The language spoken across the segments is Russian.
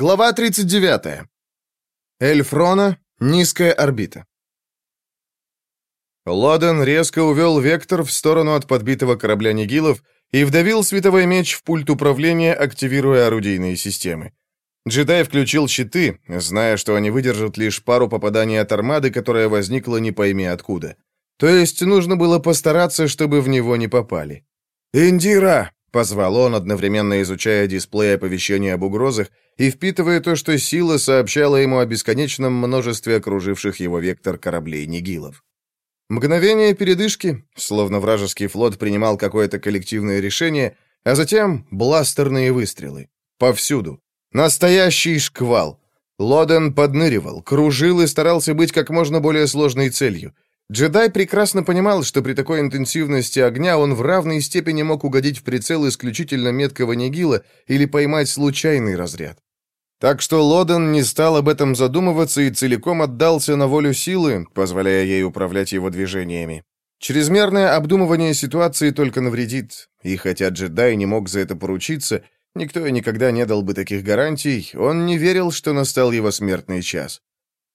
Глава 39. Эльфрона. Низкая орбита. Лоден резко увел вектор в сторону от подбитого корабля Нигилов и вдавил световой меч в пульт управления, активируя орудийные системы. Джедай включил щиты, зная, что они выдержат лишь пару попаданий от армады, которая возникла не пойми откуда. То есть нужно было постараться, чтобы в него не попали. «Индира!» — позвал он, одновременно изучая дисплей оповещения об угрозах и впитывая то, что сила сообщала ему о бесконечном множестве окруживших его вектор кораблей Нигилов. Мгновение передышки, словно вражеский флот принимал какое-то коллективное решение, а затем бластерные выстрелы. Повсюду. Настоящий шквал. Лоден подныривал, кружил и старался быть как можно более сложной целью — Джедай прекрасно понимал, что при такой интенсивности огня он в равной степени мог угодить в прицел исключительно меткого Нигила или поймать случайный разряд. Так что Лоден не стал об этом задумываться и целиком отдался на волю силы, позволяя ей управлять его движениями. Чрезмерное обдумывание ситуации только навредит, и хотя джедай не мог за это поручиться, никто и никогда не дал бы таких гарантий, он не верил, что настал его смертный час.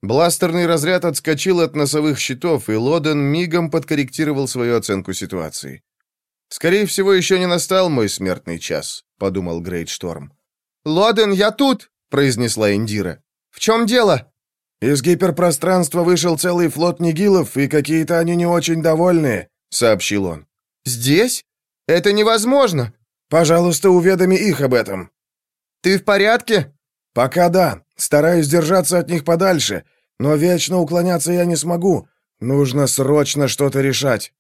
Бластерный разряд отскочил от носовых щитов, и Лоден мигом подкорректировал свою оценку ситуации. «Скорее всего, еще не настал мой смертный час», — подумал Грейдшторм. «Лоден, я тут!» — произнесла Индира. «В чем дело?» «Из гиперпространства вышел целый флот нигилов, и какие-то они не очень довольные», — сообщил он. «Здесь? Это невозможно!» «Пожалуйста, уведоми их об этом». «Ты в порядке?» «Пока да. Стараюсь держаться от них подальше, но вечно уклоняться я не смогу. Нужно срочно что-то решать».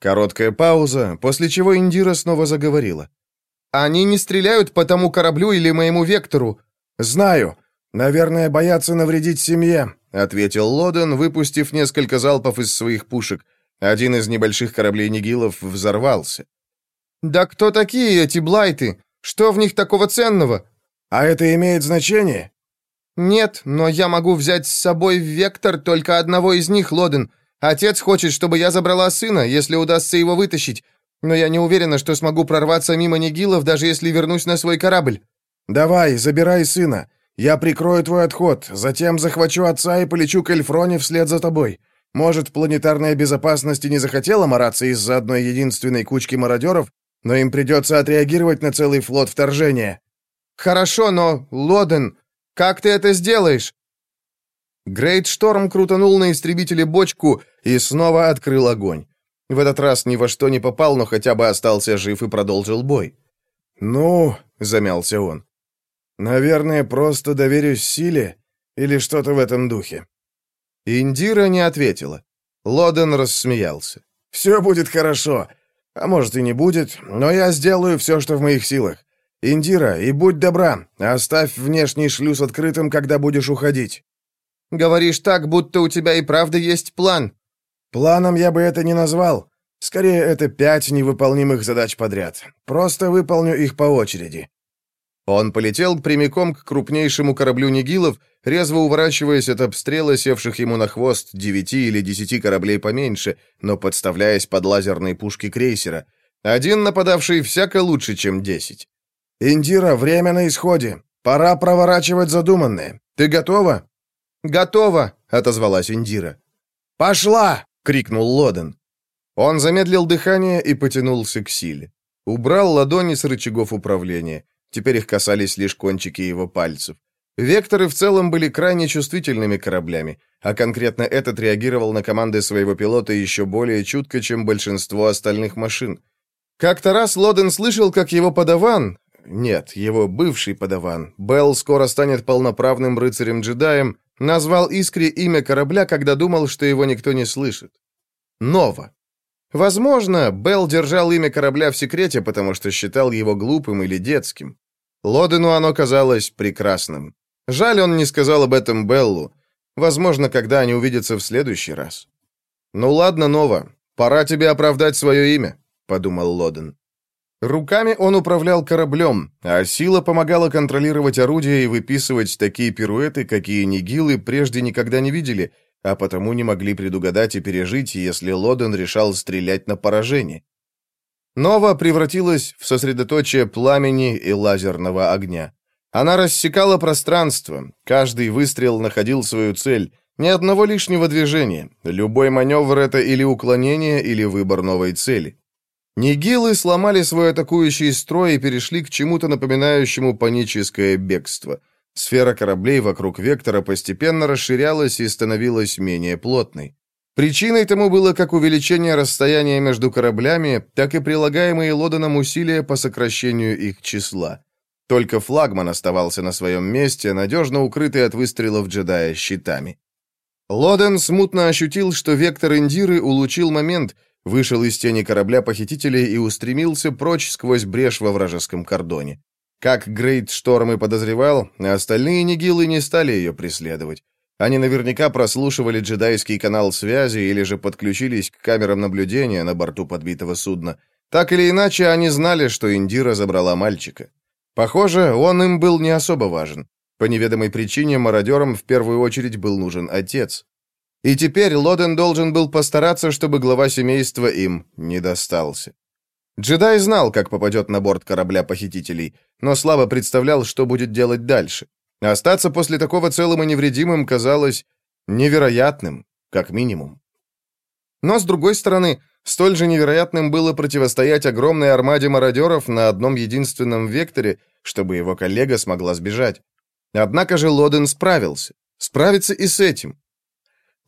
Короткая пауза, после чего Индира снова заговорила. «Они не стреляют по тому кораблю или моему вектору». «Знаю. Наверное, боятся навредить семье», — ответил Лоден, выпустив несколько залпов из своих пушек. Один из небольших кораблей Нигилов взорвался. «Да кто такие эти блайты? Что в них такого ценного?» «А это имеет значение?» «Нет, но я могу взять с собой в Вектор только одного из них, Лоден. Отец хочет, чтобы я забрала сына, если удастся его вытащить. Но я не уверена, что смогу прорваться мимо Нигилов, даже если вернусь на свой корабль». «Давай, забирай сына. Я прикрою твой отход, затем захвачу отца и полечу к Эльфроне вслед за тобой. Может, планетарная безопасность и не захотела мараться из-за одной единственной кучки мародеров, но им придется отреагировать на целый флот вторжения». «Хорошо, но, Лоден, как ты это сделаешь?» Грейт Шторм крутанул на истребителе бочку и снова открыл огонь. В этот раз ни во что не попал, но хотя бы остался жив и продолжил бой. «Ну», — замялся он, — «наверное, просто доверюсь силе или что-то в этом духе». Индира не ответила. Лоден рассмеялся. «Все будет хорошо. А может и не будет, но я сделаю все, что в моих силах. «Индира, и будь добра, оставь внешний шлюз открытым, когда будешь уходить». «Говоришь так, будто у тебя и правда есть план». «Планом я бы это не назвал. Скорее, это пять невыполнимых задач подряд. Просто выполню их по очереди». Он полетел прямиком к крупнейшему кораблю Нигилов, резво уворачиваясь от обстрела севших ему на хвост девяти или десяти кораблей поменьше, но подставляясь под лазерные пушки крейсера. Один нападавший всяко лучше, чем десять. «Индира, время на исходе. Пора проворачивать задуманное. Ты готова?» «Готова», — отозвалась Индира. «Пошла!» — крикнул Лоден. Он замедлил дыхание и потянулся к силе. Убрал ладони с рычагов управления. Теперь их касались лишь кончики его пальцев. Векторы в целом были крайне чувствительными кораблями, а конкретно этот реагировал на команды своего пилота еще более чутко, чем большинство остальных машин. Как-то раз Лоден слышал, как его подаван, нет, его бывший подаван, Белл скоро станет полноправным рыцарем-джедаем, назвал Искре имя корабля, когда думал, что его никто не слышит. Нова. Возможно, Белл держал имя корабля в секрете, потому что считал его глупым или детским. Лодену оно казалось прекрасным. Жаль, он не сказал об этом Беллу. Возможно, когда они увидятся в следующий раз. «Ну ладно, Нова, пора тебе оправдать свое имя», — подумал Лоден. Руками он управлял кораблем, а сила помогала контролировать орудия и выписывать такие пируэты, какие нигилы прежде никогда не видели, а потому не могли предугадать и пережить, если Лоден решал стрелять на поражение. Нова превратилась в сосредоточие пламени и лазерного огня. Она рассекала пространство, каждый выстрел находил свою цель, ни одного лишнего движения, любой маневр — это или уклонение, или выбор новой цели. Нигилы сломали свой атакующий строй и перешли к чему-то напоминающему паническое бегство. Сфера кораблей вокруг Вектора постепенно расширялась и становилась менее плотной. Причиной тому было как увеличение расстояния между кораблями, так и прилагаемые Лоданом усилия по сокращению их числа. Только флагман оставался на своем месте, надежно укрытый от выстрелов джедая щитами. Лоден смутно ощутил, что вектор Индиры улучил момент, вышел из тени корабля похитителей и устремился прочь сквозь брешь во вражеском кордоне. Как Грейт Шторм и подозревал, остальные нигилы не стали ее преследовать. Они наверняка прослушивали джедайский канал связи или же подключились к камерам наблюдения на борту подбитого судна. Так или иначе, они знали, что Индира забрала мальчика. Похоже, он им был не особо важен. По неведомой причине мародерам в первую очередь был нужен отец. И теперь Лоден должен был постараться, чтобы глава семейства им не достался. Джедай знал, как попадет на борт корабля похитителей, но слабо представлял, что будет делать дальше. Остаться после такого целым и невредимым казалось невероятным, как минимум. Но, с другой стороны, столь же невероятным было противостоять огромной армаде мародеров на одном единственном векторе, чтобы его коллега смогла сбежать. Однако же Лоден справился. Справится и с этим.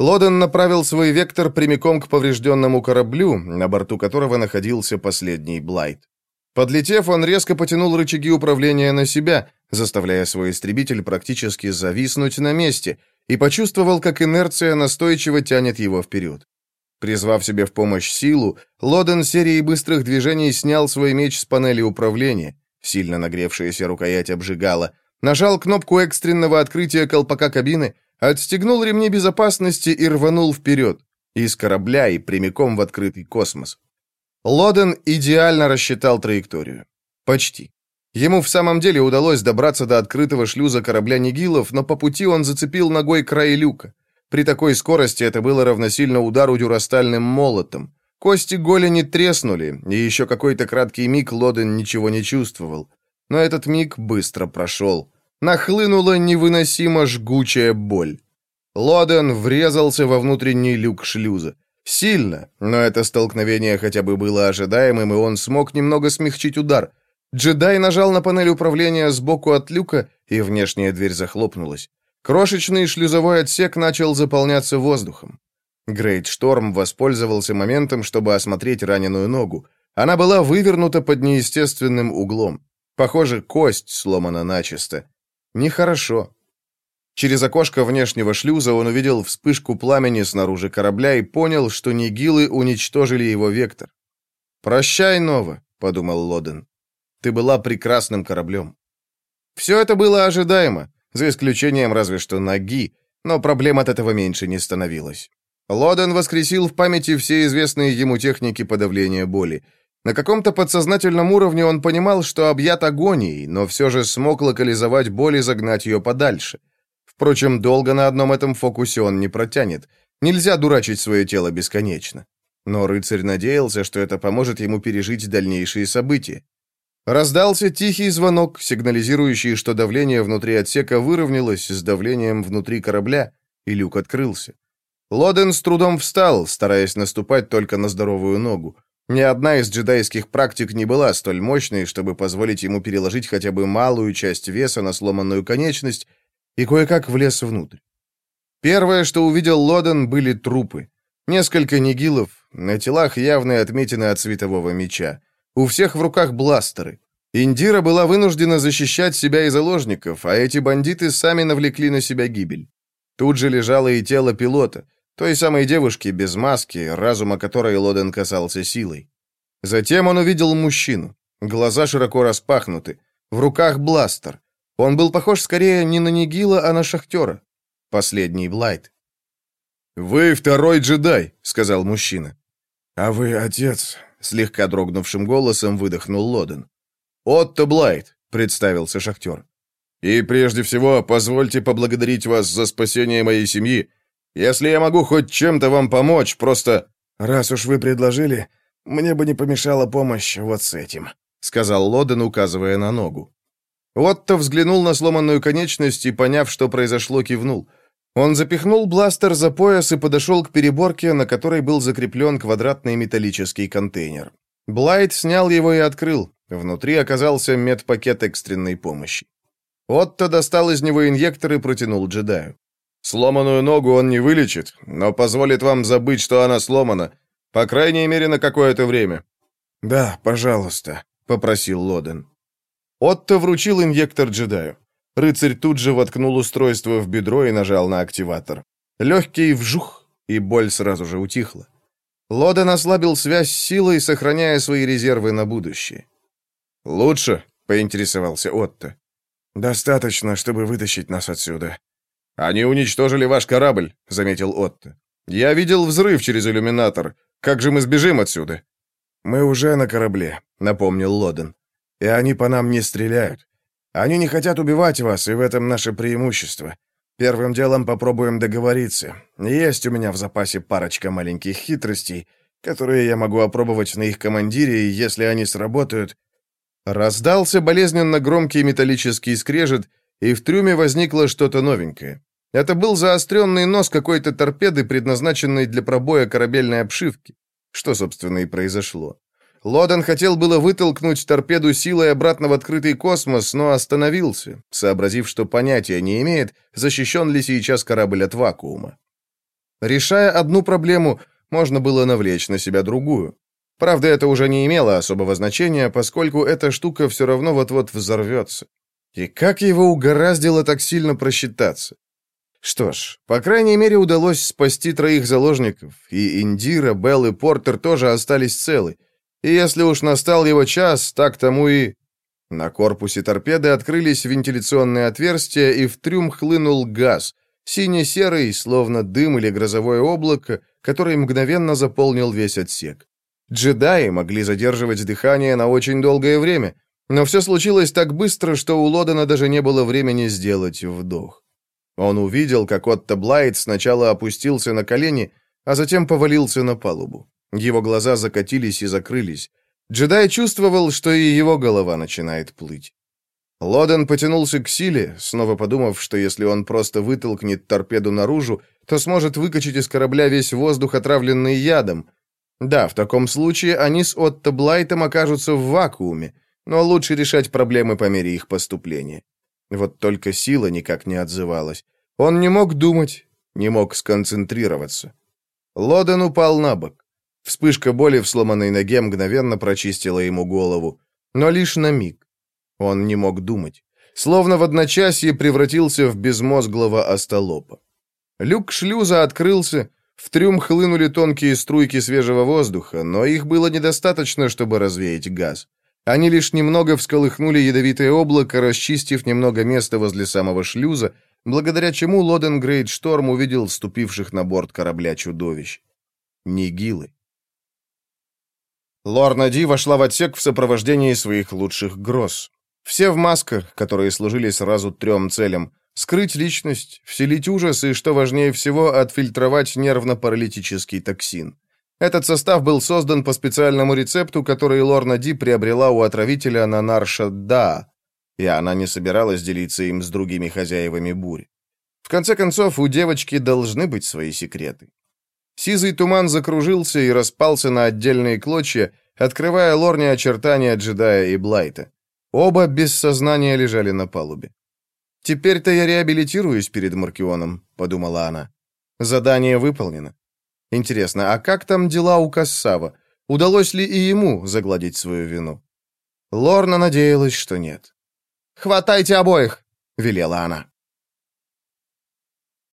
Лоден направил свой вектор прямиком к поврежденному кораблю, на борту которого находился последний Блайт. Подлетев, он резко потянул рычаги управления на себя, заставляя свой истребитель практически зависнуть на месте, и почувствовал, как инерция настойчиво тянет его вперед. Призвав себе в помощь силу, Лоден серией быстрых движений снял свой меч с панели управления, сильно нагревшаяся рукоять обжигала, нажал кнопку экстренного открытия колпака кабины, Отстегнул ремни безопасности и рванул вперед. Из корабля и прямиком в открытый космос. Лоден идеально рассчитал траекторию. Почти. Ему в самом деле удалось добраться до открытого шлюза корабля Нигилов, но по пути он зацепил ногой край люка. При такой скорости это было равносильно удару дюрастальным молотом. Кости голени треснули, и еще какой-то краткий миг Лоден ничего не чувствовал. Но этот миг быстро прошел. Нахлынула невыносимо жгучая боль. Лоден врезался во внутренний люк шлюза. Сильно, но это столкновение хотя бы было ожидаемым, и он смог немного смягчить удар. Джедай нажал на панель управления сбоку от люка, и внешняя дверь захлопнулась. Крошечный шлюзовой отсек начал заполняться воздухом. Грейт Шторм воспользовался моментом, чтобы осмотреть раненую ногу. Она была вывернута под неестественным углом. Похоже, кость сломана начисто. Нехорошо. Через окошко внешнего шлюза он увидел вспышку пламени снаружи корабля и понял, что нигилы уничтожили его вектор. «Прощай, Нова», — подумал Лоден. «Ты была прекрасным кораблем». Все это было ожидаемо, за исключением разве что ноги, но проблем от этого меньше не становилось. Лоден воскресил в памяти все известные ему техники подавления боли — на каком-то подсознательном уровне он понимал, что объят агонией, но все же смог локализовать боль и загнать ее подальше. Впрочем, долго на одном этом фокусе он не протянет. Нельзя дурачить свое тело бесконечно. Но рыцарь надеялся, что это поможет ему пережить дальнейшие события. Раздался тихий звонок, сигнализирующий, что давление внутри отсека выровнялось с давлением внутри корабля, и люк открылся. Лоден с трудом встал, стараясь наступать только на здоровую ногу. Ни одна из джедайских практик не была столь мощной, чтобы позволить ему переложить хотя бы малую часть веса на сломанную конечность и кое-как влез внутрь. Первое, что увидел Лоден, были трупы. Несколько нигилов, на телах явные отметины от светового меча. У всех в руках бластеры. Индира была вынуждена защищать себя и заложников, а эти бандиты сами навлекли на себя гибель. Тут же лежало и тело пилота — той самой девушки без маски, разума которой Лоден касался силой. Затем он увидел мужчину. Глаза широко распахнуты. В руках бластер. Он был похож скорее не на Нигила, а на шахтера. Последний Блайт. «Вы второй джедай», — сказал мужчина. «А вы отец», — слегка дрогнувшим голосом выдохнул Лоден. «Отто Блайт», — представился шахтер. «И прежде всего, позвольте поблагодарить вас за спасение моей семьи если я могу хоть чем-то вам помочь, просто...» «Раз уж вы предложили, мне бы не помешала помощь вот с этим», — сказал Лоден, указывая на ногу. Отто взглянул на сломанную конечность и, поняв, что произошло, кивнул. Он запихнул бластер за пояс и подошел к переборке, на которой был закреплен квадратный металлический контейнер. Блайт снял его и открыл. Внутри оказался медпакет экстренной помощи. Отто достал из него инъектор и протянул джедаю. «Сломанную ногу он не вылечит, но позволит вам забыть, что она сломана, по крайней мере, на какое-то время». «Да, пожалуйста», — попросил Лоден. Отто вручил инъектор джедаю. Рыцарь тут же воткнул устройство в бедро и нажал на активатор. Легкий вжух, и боль сразу же утихла. Лоден ослабил связь с силой, сохраняя свои резервы на будущее. «Лучше?» — поинтересовался Отто. «Достаточно, чтобы вытащить нас отсюда». «Они уничтожили ваш корабль», — заметил Отто. «Я видел взрыв через иллюминатор. Как же мы сбежим отсюда?» «Мы уже на корабле», — напомнил Лоден. «И они по нам не стреляют. Они не хотят убивать вас, и в этом наше преимущество. Первым делом попробуем договориться. Есть у меня в запасе парочка маленьких хитростей, которые я могу опробовать на их командире, и если они сработают, Раздался болезненно громкий металлический скрежет, и в трюме возникло что-то новенькое. Это был заостренный нос какой-то торпеды, предназначенной для пробоя корабельной обшивки. Что, собственно, и произошло. Лоден хотел было вытолкнуть торпеду силой обратно в открытый космос, но остановился, сообразив, что понятия не имеет, защищен ли сейчас корабль от вакуума. Решая одну проблему, можно было навлечь на себя другую. Правда, это уже не имело особого значения, поскольку эта штука все равно вот-вот взорвется. И как его угораздило так сильно просчитаться? Что ж, по крайней мере, удалось спасти троих заложников, и Индира, Белл и Портер тоже остались целы. И если уж настал его час, так тому и... На корпусе торпеды открылись вентиляционные отверстия, и в трюм хлынул газ, сине-серый, словно дым или грозовое облако, который мгновенно заполнил весь отсек. Джедаи могли задерживать дыхание на очень долгое время, но все случилось так быстро, что у Лодена даже не было времени сделать вдох. Он увидел, как Отто Блайт сначала опустился на колени, а затем повалился на палубу. Его глаза закатились и закрылись. Джедай чувствовал, что и его голова начинает плыть. Лоден потянулся к силе, снова подумав, что если он просто вытолкнет торпеду наружу, то сможет выкачать из корабля весь воздух, отравленный ядом, да, в таком случае они с Отто Блайтом окажутся в вакууме, но лучше решать проблемы по мере их поступления. Вот только сила никак не отзывалась. Он не мог думать, не мог сконцентрироваться. Лоден упал на бок. Вспышка боли в сломанной ноге мгновенно прочистила ему голову, но лишь на миг. Он не мог думать. Словно в одночасье превратился в безмозглого остолопа. Люк шлюза открылся, в трюм хлынули тонкие струйки свежего воздуха, но их было недостаточно, чтобы развеять газ. Они лишь немного всколыхнули ядовитое облако, расчистив немного места возле самого шлюза, благодаря чему Лоден Грейт Шторм увидел ступивших на борт корабля чудовищ. Нигилы. Лорна Ди вошла в отсек в сопровождении своих лучших гроз. Все в масках, которые служили сразу трем целям Скрыть личность, вселить ужас и, что важнее всего, отфильтровать нервно-паралитический токсин. Этот состав был создан по специальному рецепту, который Лорна Ди приобрела у отравителя на Нарша Да, и она не собиралась делиться им с другими хозяевами бури. В конце концов, у девочки должны быть свои секреты. Сизый туман закружился и распался на отдельные клочья, открывая Лорне очертания джедая и Блайта. Оба без сознания лежали на палубе. «Теперь-то я реабилитируюсь перед Маркионом», — подумала она. «Задание выполнено. Интересно, а как там дела у Кассава? Удалось ли и ему загладить свою вину?» Лорна надеялась, что нет. «Хватайте обоих!» — велела она.